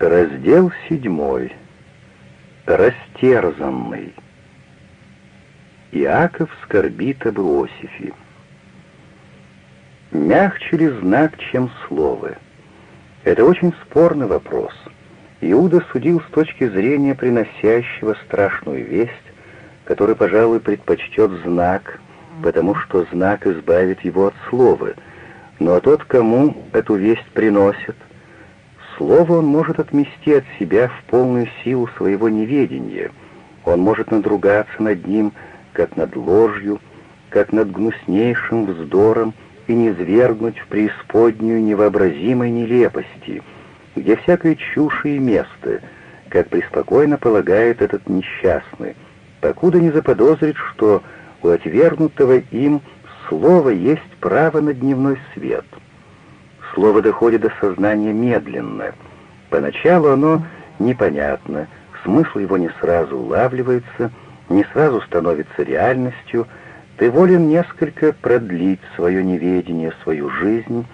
Раздел седьмой. Растерзанный. Иаков скорбит об Иосифе. Мягче ли знак, чем слово? Это очень спорный вопрос. Иуда судил с точки зрения приносящего страшную весть, который, пожалуй, предпочтет знак, потому что знак избавит его от слова, но тот, кому эту весть приносит — Слово он может отмести от себя в полную силу своего неведения. Он может надругаться над ним, как над ложью, как над гнуснейшим вздором, и низвергнуть в преисподнюю невообразимой нелепости, где всякой чуши и место, как преспокойно полагает этот несчастный, покуда не заподозрит, что у отвергнутого им слова есть право на дневной свет — Слово доходит до сознания медленно. Поначалу оно непонятно, смысл его не сразу улавливается, не сразу становится реальностью. Ты волен несколько продлить свое неведение, свою жизнь,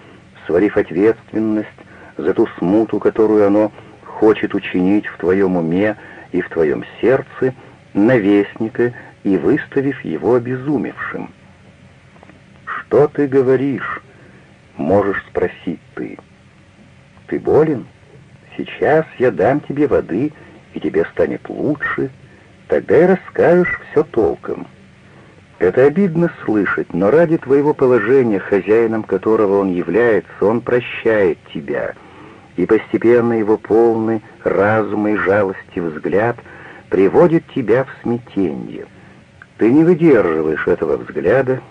сварив ответственность за ту смуту, которую оно хочет учинить в твоем уме и в твоем сердце, навестника и выставив его обезумевшим. «Что ты говоришь?» Можешь спросить ты. Ты болен? Сейчас я дам тебе воды, и тебе станет лучше. Тогда и расскажешь все толком. Это обидно слышать, но ради твоего положения, хозяином которого он является, он прощает тебя, и постепенно его полный разума и жалости взгляд приводит тебя в смятение. Ты не выдерживаешь этого взгляда,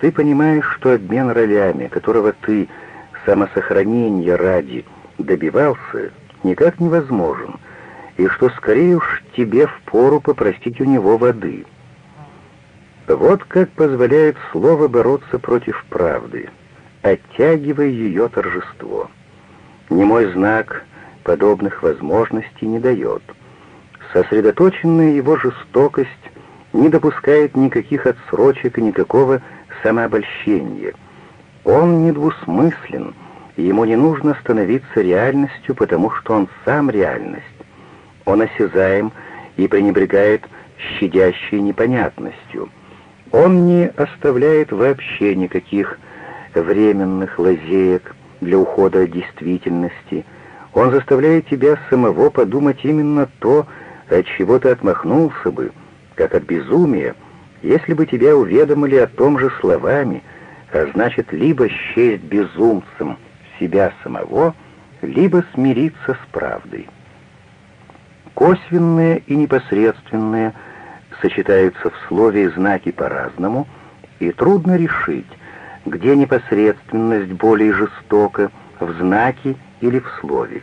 ты понимаешь, что обмен ролями, которого ты самосохранения ради добивался, никак невозможен, и что скорее уж тебе впору попросить у него воды. Вот как позволяет слово бороться против правды, оттягивая ее торжество. Немой знак подобных возможностей не дает. Сосредоточенная его жестокость не допускает никаких отсрочек и никакого самообольщение. Он недвусмыслен, ему не нужно становиться реальностью, потому что он сам реальность. Он осязаем и пренебрегает щадящей непонятностью. Он не оставляет вообще никаких временных лазеек для ухода от действительности. Он заставляет тебя самого подумать именно то, от чего ты отмахнулся бы, как от безумия, если бы тебя уведомили о том же словами, а значит, либо счесть безумцем себя самого, либо смириться с правдой. Косвенные и непосредственные сочетаются в слове и знаке по-разному, и трудно решить, где непосредственность более жестока, в знаке или в слове.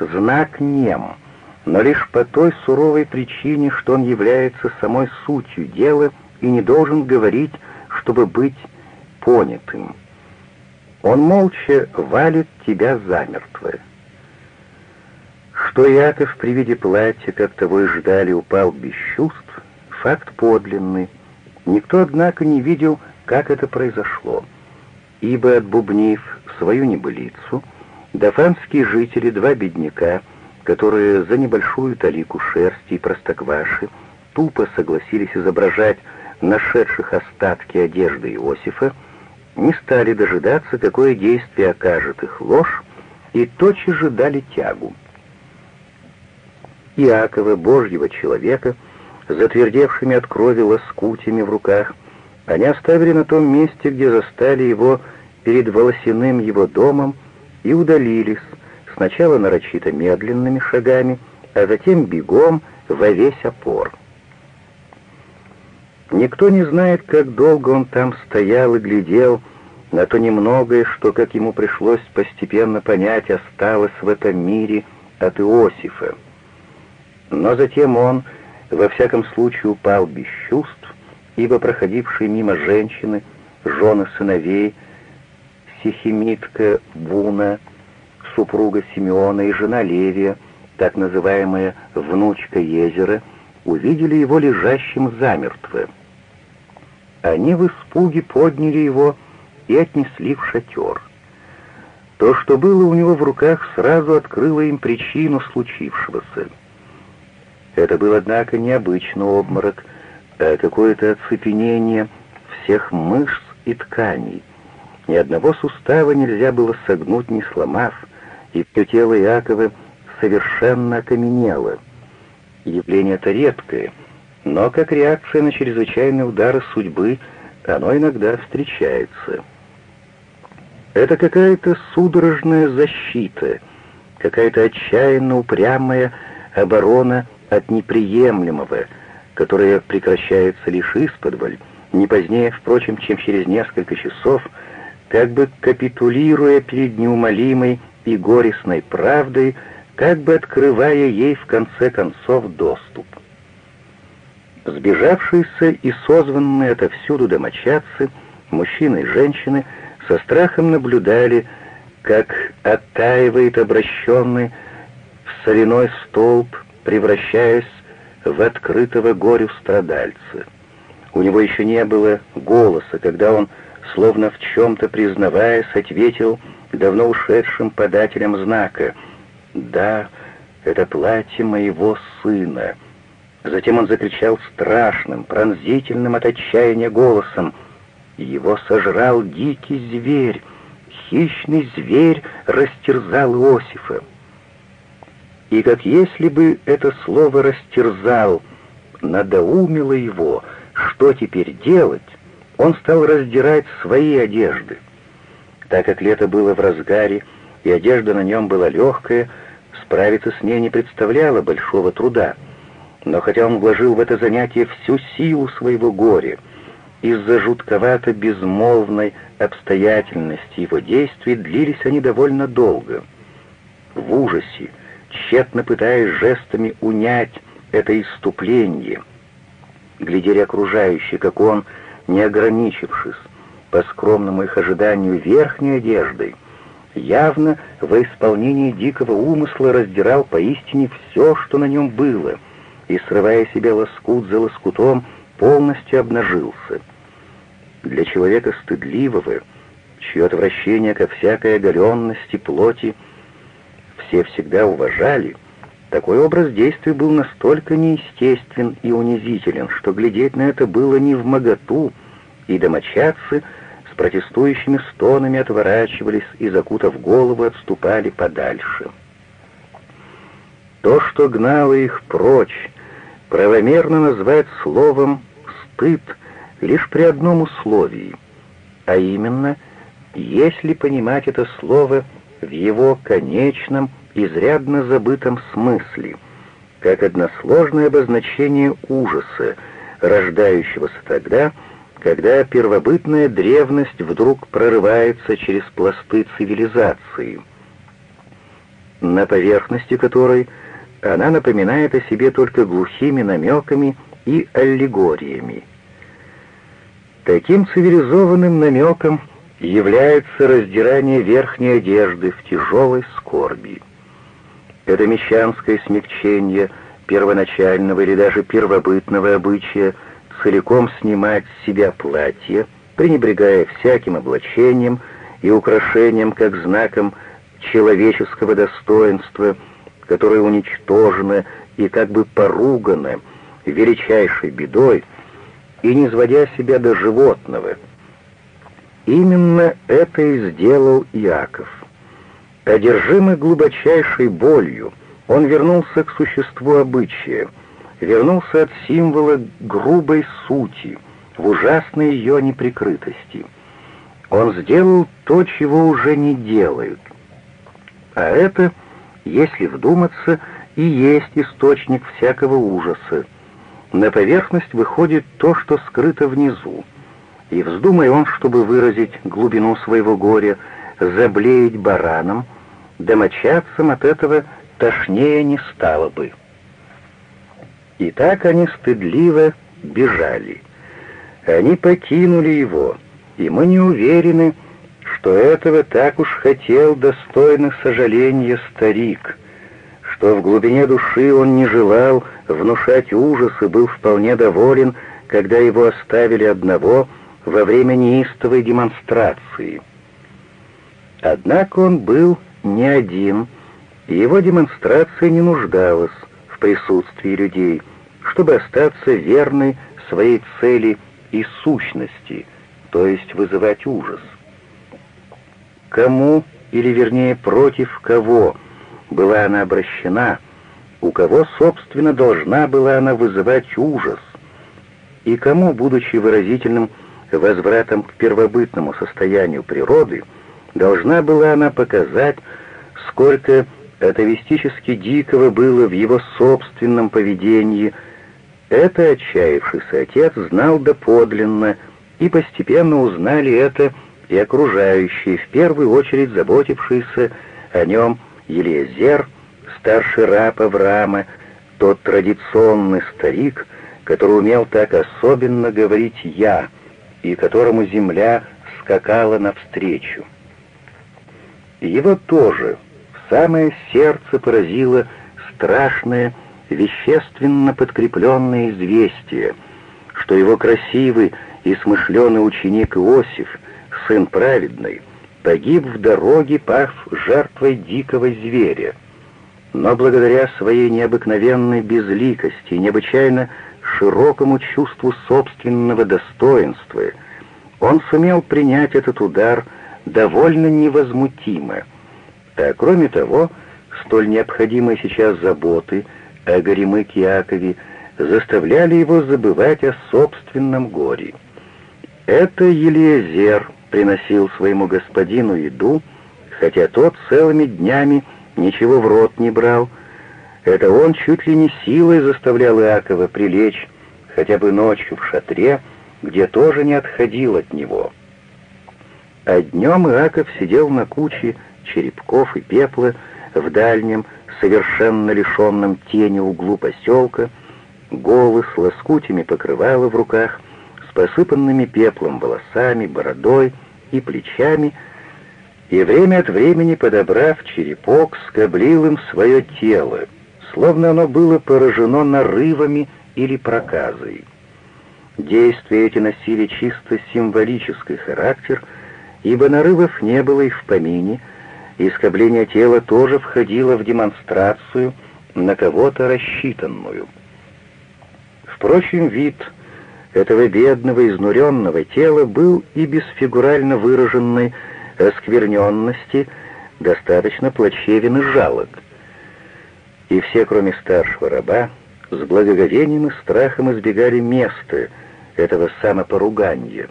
Знак нем — но лишь по той суровой причине, что он является самой сутью дела и не должен говорить, чтобы быть понятым. Он молча валит тебя замертво. Что Яков при виде платья, как того и ждали, упал без чувств, факт подлинный. Никто, однако, не видел, как это произошло, ибо, отбубнив свою небылицу, дафанские жители, два бедняка — которые за небольшую талику шерсти и простокваши тупо согласились изображать нашедших остатки одежды Иосифа, не стали дожидаться, какое действие окажет их ложь, и тотчас же дали тягу. Иакова, Божьего человека, затвердевшими от крови лоскутями в руках, они оставили на том месте, где застали его перед волосяным его домом, и удалились, сначала нарочито медленными шагами, а затем бегом во весь опор. Никто не знает, как долго он там стоял и глядел на то немногое, что, как ему пришлось постепенно понять, осталось в этом мире от Иосифа. Но затем он, во всяком случае, упал без чувств, ибо проходившие мимо женщины, жены сыновей, Сихимитка Буна, супруга Симеона и жена Левия, так называемая внучка Езера, увидели его лежащим замертво. Они в испуге подняли его и отнесли в шатер. То, что было у него в руках, сразу открыло им причину случившегося. Это был, однако, необычный обморок, а какое-то оцепенение всех мышц и тканей. Ни одного сустава нельзя было согнуть, не сломав, и все тело Иакова совершенно окаменело. Явление это редкое, но как реакция на чрезвычайные удары судьбы оно иногда встречается. Это какая-то судорожная защита, какая-то отчаянно упрямая оборона от неприемлемого, которая прекращается лишь исподволь, не позднее, впрочем, чем через несколько часов, как бы капитулируя перед неумолимой и горестной правдой, как бы открывая ей в конце концов доступ. Сбежавшиеся и созванные отовсюду домочадцы, мужчины и женщины, со страхом наблюдали, как оттаивает обращенный в соляной столб превращаясь в открытого горю страдальца. У него еще не было голоса, когда он, словно в чем-то признаваясь, ответил давно ушедшим подателям знака. «Да, это платье моего сына». Затем он закричал страшным, пронзительным от отчаяния голосом. «Его сожрал дикий зверь, хищный зверь растерзал Иосифа» и как если бы это слово растерзал, надоумило его, что теперь делать, он стал раздирать свои одежды. Так как лето было в разгаре, и одежда на нем была легкая, справиться с ней не представляло большого труда. Но хотя он вложил в это занятие всю силу своего горя, из-за жутковато безмолвной обстоятельности его действий длились они довольно долго. В ужасе, тщетно пытаясь жестами унять это иступление. Глядели окружающие, как он, не ограничившись, по скромному их ожиданию верхней одеждой, явно во исполнении дикого умысла раздирал поистине все, что на нем было, и, срывая себя лоскут за лоскутом, полностью обнажился. Для человека стыдливого, чье отвращение ко всякой оголенности плоти — все всегда уважали, такой образ действий был настолько неестествен и унизителен, что глядеть на это было не в моготу, и домочадцы с протестующими стонами отворачивались и, закутав голову, отступали подальше. То, что гнало их прочь, правомерно назвать словом «стыд» лишь при одном условии, а именно, если понимать это слово в его конечном изрядно забытом смысле, как односложное обозначение ужаса, рождающегося тогда, когда первобытная древность вдруг прорывается через пласты цивилизации, на поверхности которой она напоминает о себе только глухими намеками и аллегориями. Таким цивилизованным намеком является раздирание верхней одежды в тяжелой скорби. Это мещанское смягчение первоначального или даже первобытного обычая целиком снимать с себя платье, пренебрегая всяким облачением и украшением как знаком человеческого достоинства, которое уничтожено и как бы поругано величайшей бедой, и не сводя себя до животного. Именно это и сделал Иаков. Одержимый глубочайшей болью, он вернулся к существу обычая, вернулся от символа грубой сути, в ужасной ее неприкрытости. Он сделал то, чего уже не делают. А это, если вдуматься, и есть источник всякого ужаса. На поверхность выходит то, что скрыто внизу. И вздумай он, чтобы выразить глубину своего горя, заблеять бараном — домочадцам от этого тошнее не стало бы. И так они стыдливо бежали. Они покинули его, и мы не уверены, что этого так уж хотел достойно сожаления старик, что в глубине души он не желал внушать ужас и был вполне доволен, когда его оставили одного во время неистовой демонстрации. Однако он был не один, и его демонстрация не нуждалась в присутствии людей, чтобы остаться верной своей цели и сущности, то есть вызывать ужас. Кому, или вернее против кого, была она обращена, у кого, собственно, должна была она вызывать ужас, и кому, будучи выразительным возвратом к первобытному состоянию природы, должна была она показать, сколько атовистически дикого было в его собственном поведении, это отчаявшийся отец знал доподлинно, и постепенно узнали это и окружающие, в первую очередь заботившиеся о нем Елизер, старший раб Авраама, тот традиционный старик, который умел так особенно говорить «я», и которому земля скакала навстречу. Его тоже в самое сердце поразило страшное, вещественно подкрепленное известие, что его красивый и смышленый ученик Иосиф, сын праведный, погиб в дороге, пав жертвой дикого зверя. Но благодаря своей необыкновенной безликости и необычайно широкому чувству собственного достоинства, он сумел принять этот удар довольно невозмутимо. А кроме того, столь необходимые сейчас заботы о Горемыке Якове заставляли его забывать о собственном горе. Это Елиезер приносил своему господину еду, хотя тот целыми днями ничего в рот не брал, это он чуть ли не силой заставлял Иакова прилечь хотя бы ночью в шатре, где тоже не отходил от него. А днем Иаков сидел на куче черепков и пепла в дальнем, совершенно лишенном тени углу поселка, голый с лоскутями покрывала в руках, с посыпанными пеплом волосами, бородой и плечами, и время от времени, подобрав черепок, скоблил им свое тело, словно оно было поражено нарывами или проказой. Действия эти носили чисто символический характер, ибо нарывов не было и в помине, и скобление тела тоже входило в демонстрацию на кого-то рассчитанную. Впрочем, вид этого бедного, изнуренного тела был и без фигурально выраженной оскверненности достаточно плачевен и жалок — и все, кроме старшего раба, с благоговением и страхом избегали места этого самопоругания.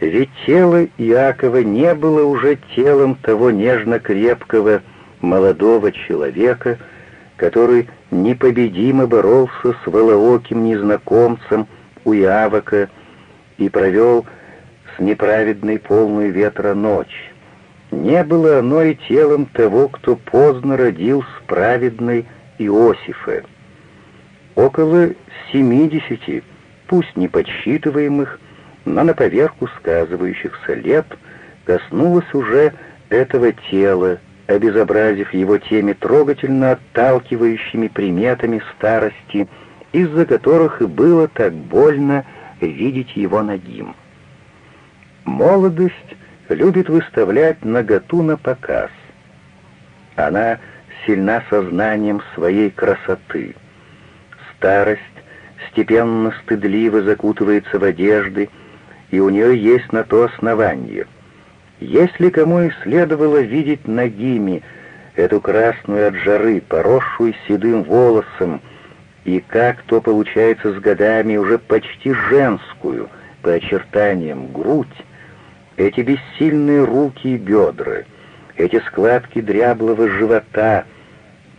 Ведь тело Иакова не было уже телом того нежно-крепкого молодого человека, который непобедимо боролся с волооким незнакомцем у Иавака и провел с неправедной полной ветра ночь. Не было оно и телом того, кто поздно родил с праведной Иосифа. Около семидесяти, пусть не подсчитываемых, но на поверку сказывающихся лет, коснулось уже этого тела, обезобразив его теми трогательно отталкивающими приметами старости, из-за которых и было так больно видеть его нагим. Молодость любит выставлять наготу на показ. Она сильна сознанием своей красоты. Старость степенно стыдливо закутывается в одежды, и у нее есть на то основание. Если кому и следовало видеть ногими эту красную от жары, поросшую седым волосом, и как то получается с годами уже почти женскую, по очертаниям, грудь, эти бессильные руки и бедра, эти складки дряблого живота,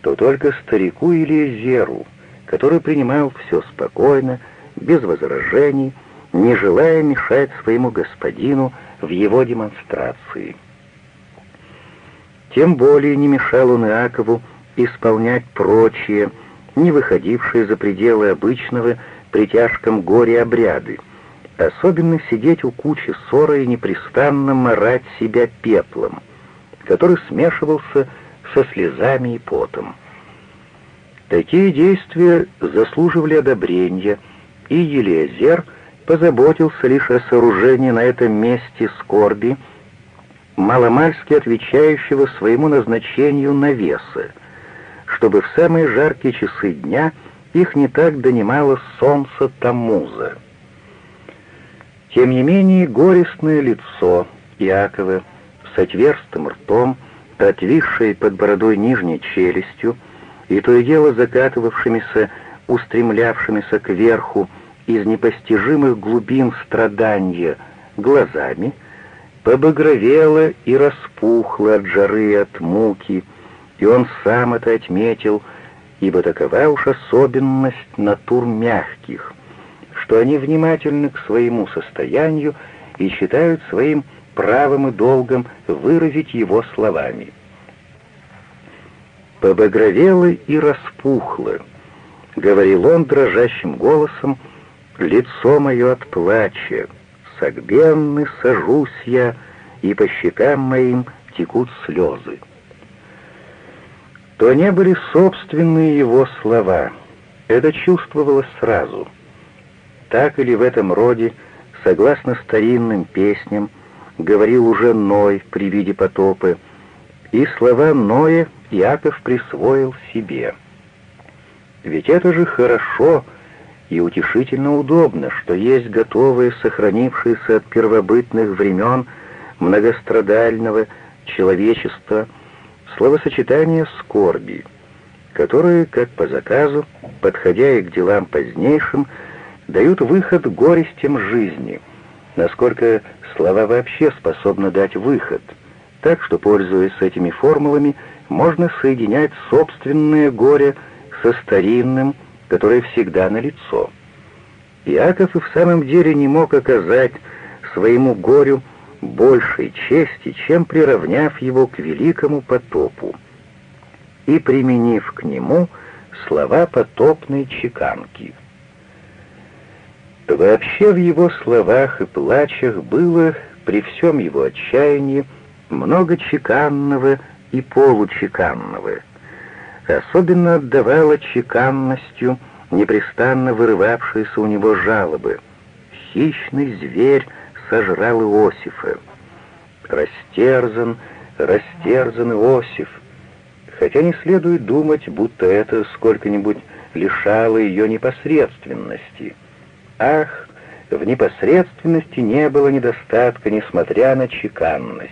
то только старику или зеру, который принимал все спокойно, без возражений, не желая мешать своему господину в его демонстрации. Тем более не мешал он Иакову исполнять прочие, не выходившие за пределы обычного при тяжком горе обряды, Особенно сидеть у кучи ссоры и непрестанно морать себя пеплом, который смешивался со слезами и потом. Такие действия заслуживали одобрения, и Елиазер позаботился лишь о сооружении на этом месте скорби маломальски отвечающего своему назначению навеса, чтобы в самые жаркие часы дня их не так донимало солнце Тамуза. Тем не менее, горестное лицо Иакова с отверстым ртом, отвисшей под бородой нижней челюстью и то и дело закатывавшимися, устремлявшимися кверху из непостижимых глубин страдания глазами, побагровело и распухло от жары и от муки, и он сам это отметил, ибо такова уж особенность натур мягких, что они внимательны к своему состоянию и считают своим правом и долгом выразить его словами. «Побагровело и распухло», — говорил он дрожащим голосом, — «лицо мое от плача, согбенный сажусь я, и по щекам моим текут слезы». То не были собственные его слова, это чувствовалось сразу. Так или в этом роде, согласно старинным песням, говорил уже Ной при виде потопы, и слова Ноя Яков присвоил себе. Ведь это же хорошо и утешительно удобно, что есть готовые, сохранившиеся от первобытных времен многострадального человечества словосочетания скорби, которые, как по заказу, подходя и к делам позднейшим, дают выход горестям жизни, насколько слова вообще способны дать выход, так что, пользуясь этими формулами, можно соединять собственное горе со старинным, которое всегда налицо. Иаков и в самом деле не мог оказать своему горю большей чести, чем приравняв его к великому потопу и применив к нему слова потопной чеканки. Вообще в его словах и плачах было, при всем его отчаянии, много чеканного и получеканного. Особенно отдавала чеканностью непрестанно вырывавшиеся у него жалобы. Хищный зверь сожрал Иосифа. Растерзан, растерзан Иосиф. Хотя не следует думать, будто это сколько-нибудь лишало ее непосредственности — Ах, в непосредственности не было недостатка, несмотря на чеканность.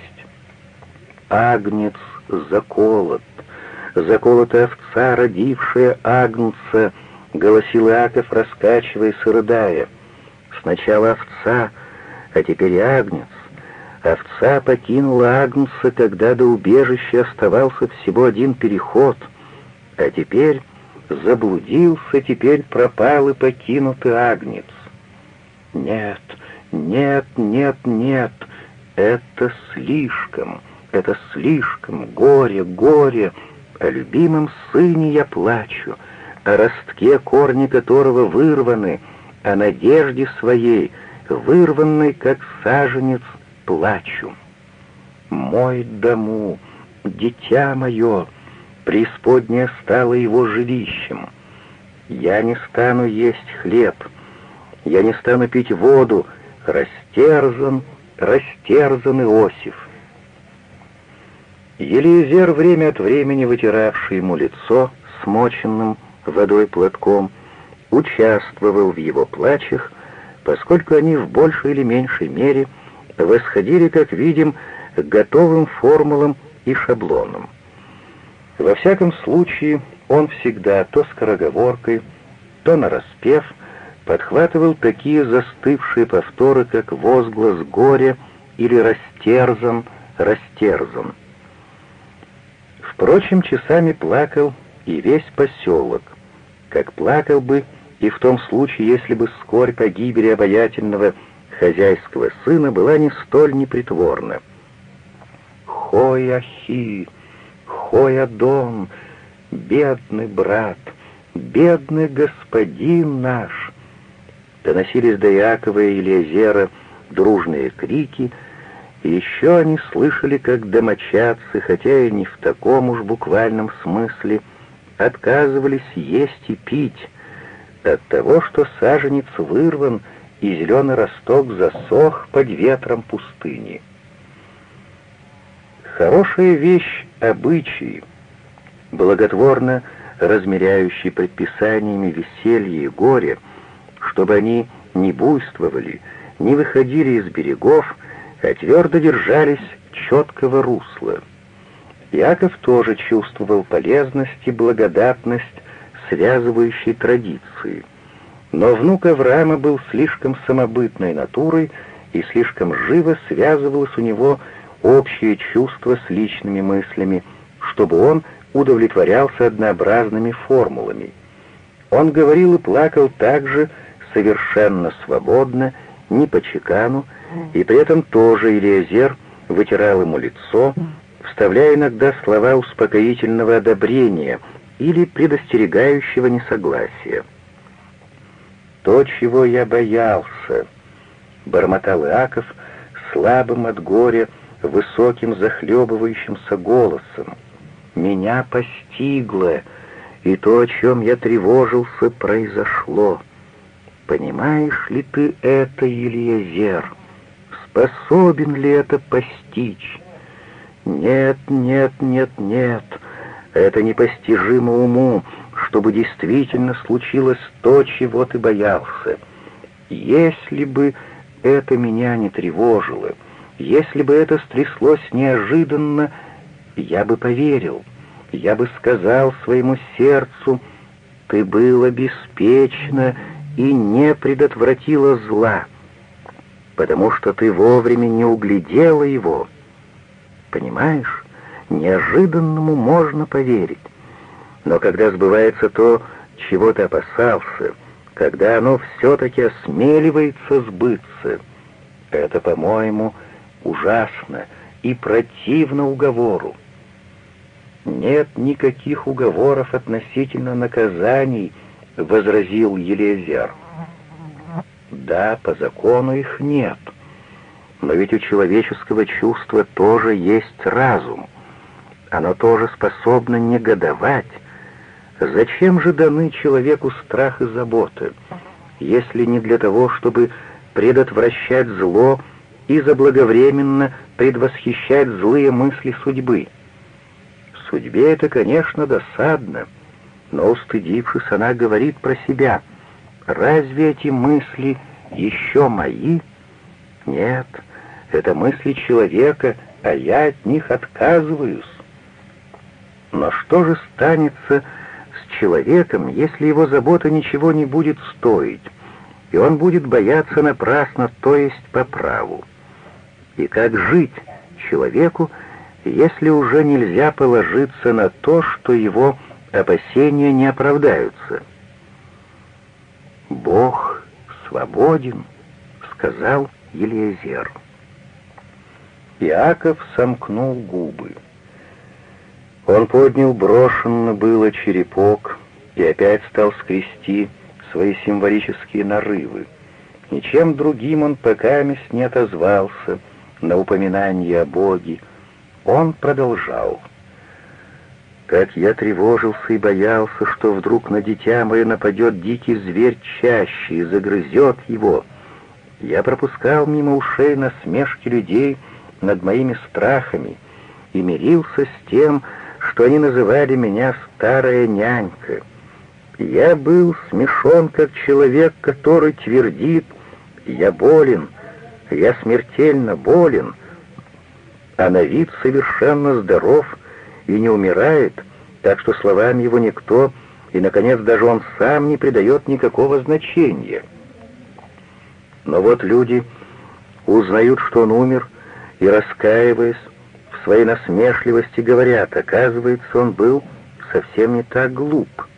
Агнец заколот, заколотая овца, родившая агнца, голосил Иаков, раскачиваясь и рыдая. Сначала овца, а теперь агнец. Овца покинула агнца, когда до убежища оставался всего один переход, а теперь заблудился, теперь пропал и покинутый агнец. Нет, нет, нет, нет, это слишком, это слишком, горе, горе. О любимом сыне я плачу, о ростке, корни которого вырваны, о надежде своей, вырванной, как саженец, плачу. Мой дому, дитя мое, преисподняя стала его жилищем. Я не стану есть хлеб, я не стану пить воду, растерзан, растерзан Иосиф. Елизер, время от времени вытиравший ему лицо смоченным водой платком, участвовал в его плачах, поскольку они в большей или меньшей мере восходили, как видим, к готовым формулам и шаблонам. Во всяком случае, он всегда то скороговоркой, то нараспев подхватывал такие застывшие повторы, как возглас горя или растерзан, растерзан. Впрочем, часами плакал и весь поселок, как плакал бы и в том случае, если бы скорбь о гибели обаятельного хозяйского сына была не столь непритворна. «Хой-ахи! Хой-адон! Бедный брат! Бедный господин наш!» Доносились до Якова и Елизера дружные крики, еще они слышали, как домочадцы, хотя и не в таком уж буквальном смысле, отказывались есть и пить от того, что саженец вырван и зеленый росток засох под ветром пустыни. Хорошая вещь — обычаи, благотворно размеряющий предписаниями веселье и горе, чтобы они не буйствовали, не выходили из берегов, а твердо держались четкого русла. Яков тоже чувствовал полезность и благодатность связывающей традиции. Но внук Авраама был слишком самобытной натурой и слишком живо связывалось у него общее чувство с личными мыслями, чтобы он удовлетворялся однообразными формулами. Он говорил и плакал также совершенно свободно, не по чекану, и при этом тоже Илиазер вытирал ему лицо, вставляя иногда слова успокоительного одобрения или предостерегающего несогласия. «То, чего я боялся», — бормотал Иаков слабым от горя, высоким захлебывающимся голосом. «Меня постигло, и то, о чем я тревожился, произошло. Понимаешь ли ты это, Ильязер? Способен ли это постичь?» Нет, нет, нет, нет, это непостижимо уму, чтобы действительно случилось то, чего ты боялся. Если бы это меня не тревожило, если бы это стряслось неожиданно, я бы поверил, я бы сказал своему сердцу, ты было беспечно и не предотвратила зла, потому что ты вовремя не углядела его». Понимаешь, неожиданному можно поверить. Но когда сбывается то, чего ты опасался, когда оно все-таки осмеливается сбыться, это, по-моему, ужасно и противно уговору. «Нет никаких уговоров относительно наказаний», — возразил Елезер. «Да, по закону их нет». Но ведь у человеческого чувства тоже есть разум. Оно тоже способно негодовать. Зачем же даны человеку страх и заботы, если не для того, чтобы предотвращать зло и заблаговременно предвосхищать злые мысли судьбы? Судьбе это, конечно, досадно, но, устыдившись, она говорит про себя. «Разве эти мысли еще мои?» Нет, это мысли человека, а я от них отказываюсь. Но что же станется с человеком, если его забота ничего не будет стоить, и он будет бояться напрасно, то есть по праву? И как жить человеку, если уже нельзя положиться на то, что его опасения не оправдаются? «Бог свободен», — сказал Елизер. Иаков сомкнул губы. Он поднял брошенно было черепок и опять стал скрести свои символические нарывы. Ничем другим он пока не отозвался на упоминание о Боге. Он продолжал. Как я тревожился и боялся, что вдруг на дитя мое нападет дикий зверь чаще и загрызет его. Я пропускал мимо ушей насмешки людей, над моими страхами и мирился с тем, что они называли меня «старая нянька». Я был смешон, как человек, который твердит «я болен, я смертельно болен», а на вид совершенно здоров и не умирает, так что словам его никто, и, наконец, даже он сам не придает никакого значения. Но вот люди узнают, что он умер, и, раскаиваясь в своей насмешливости, говорят, оказывается, он был совсем не так глуп —